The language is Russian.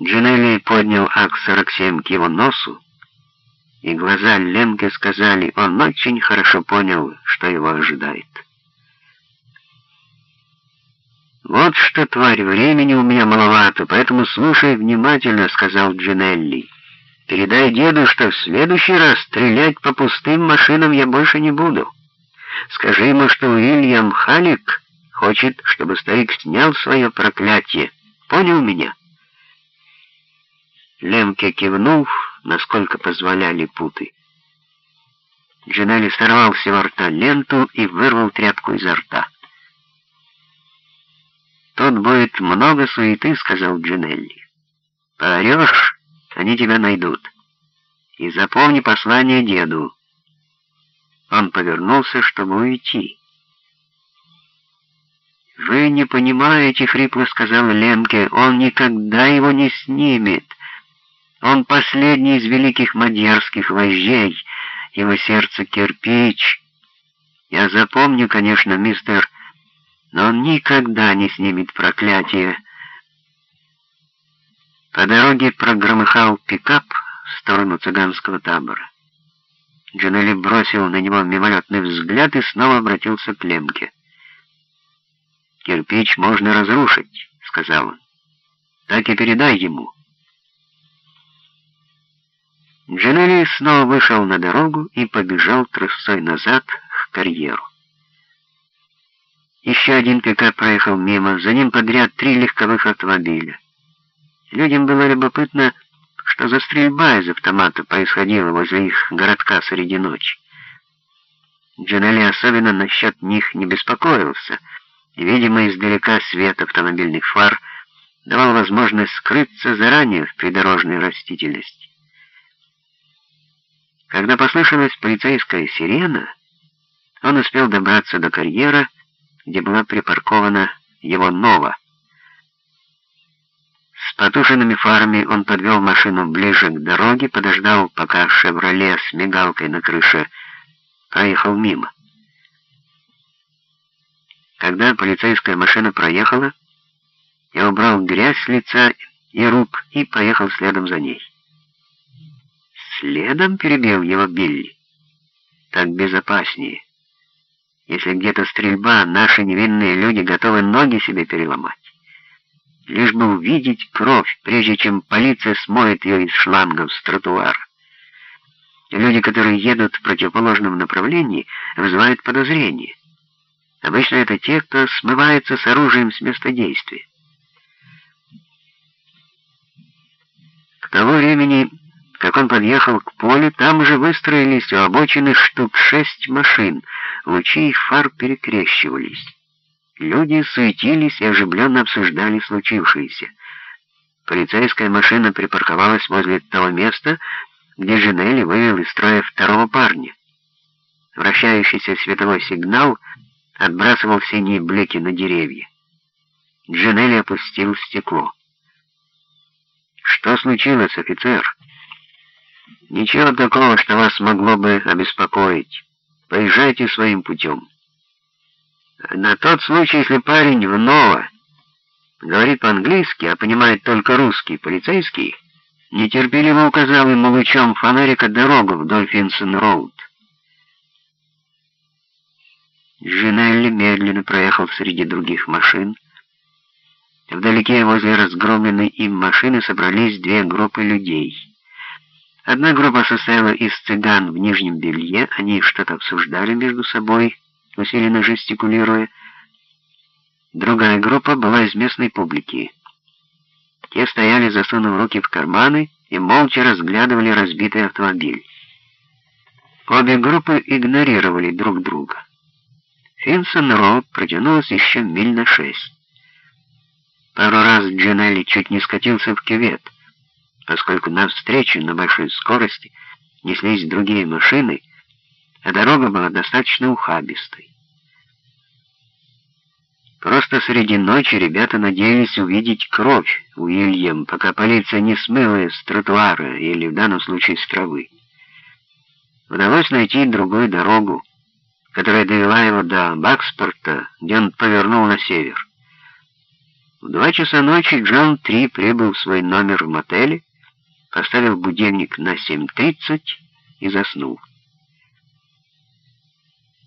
Джинелли поднял АК-47 к его носу, и глаза Ленке сказали, он очень хорошо понял, что его ожидает. «Вот что, тварь, времени у меня маловато, поэтому слушай внимательно», — сказал Джинелли. «Передай деду, что в следующий раз стрелять по пустым машинам я больше не буду. Скажи ему, что Уильям Халик хочет, чтобы старик снял свое проклятие. Понял меня?» Лемке кивнул, насколько позволяли путы. Джинелли сорвал с его рта ленту и вырвал тряпку изо рта. «Тут будет много суеты», — сказал Джинелли. «Поорешь, они тебя найдут. И запомни послание деду». Он повернулся, чтобы уйти. «Вы не понимаете», — хрипло сказал Ленке, — «он никогда его не снимет». Он последний из великих мадьярских вождей, его сердце кирпич. Я запомню, конечно, мистер, но он никогда не снимет проклятие. По дороге прогромыхал пикап в сторону цыганского табора. Джанелли бросил на него мимолетный взгляд и снова обратился к Лемке. «Кирпич можно разрушить», — сказал он. «Так и передай ему». Джанелли снова вышел на дорогу и побежал трусцой назад к карьеру. Еще один пикап проехал мимо, за ним подряд три легковых автомобиля. Людям было любопытно, что за стрельба из автомата происходила возле их городка среди ночи. Джанелли особенно насчет них не беспокоился, видимо, издалека свет автомобильных фар давал возможность скрыться заранее в придорожной растительности. Когда послышалась полицейская сирена, он успел добраться до карьера, где была припаркована его Нова. С потушенными фарами он подвел машину ближе к дороге, подождал, пока «Шевроле» с мигалкой на крыше проехал мимо. Когда полицейская машина проехала, я убрал грязь с лица и рук и поехал следом за ней. Следом перебил его Билли. Так безопаснее. Если где-то стрельба, наши невинные люди готовы ноги себе переломать. Лишь бы увидеть кровь, прежде чем полиция смоет ее из шлангов с тротуара. Люди, которые едут в противоположном направлении, вызывают подозрение. Обычно это те, кто смывается с оружием с места действия. К тому времени как он подъехал к полю, там уже выстроились у обочины штук шесть машин, лучи их фар перекрещивались. Люди суетились и оживленно обсуждали случившееся. Полицейская машина припарковалась возле того места, где Женелли вывел из строя второго парня. Вращающийся световой сигнал отбрасывал синие блики на деревья. Джинелли опустил стекло. «Что случилось, офицер?» Ничего такого, что вас могло бы обеспокоить. Поезжайте своим путем. На тот случай, если парень в говорит по-английски, а понимает только русский полицейский, нетерпеливо указал ему лучом фонарика дорогу вдоль Финсон-Роуд. Джинелли медленно проехал среди других машин. Вдалеке возле разгромленной им машины собрались две группы людей — Одна группа состояла из цыган в нижнем белье, они что-то обсуждали между собой, усиленно жестикулируя. Другая группа была из местной публики. Те стояли, засунув руки в карманы, и молча разглядывали разбитый автомобиль. Обе группы игнорировали друг друга. Финсон Роуд протянулась еще миль на шесть. Пару раз Джинелли чуть не скатился в кювет поскольку навстречу на большой скорости неслись другие машины, а дорога была достаточно ухабистой. Просто среди ночи ребята надеялись увидеть кровь Уильям, пока полиция не смыла ее с тротуара или в данном случае с травы. Удалось найти другую дорогу, которая довела его до Бакспорта, где он повернул на север. В два часа ночи Джон Три прибыл в свой номер в мотеле, поставил будильник на 7.30 и заснул.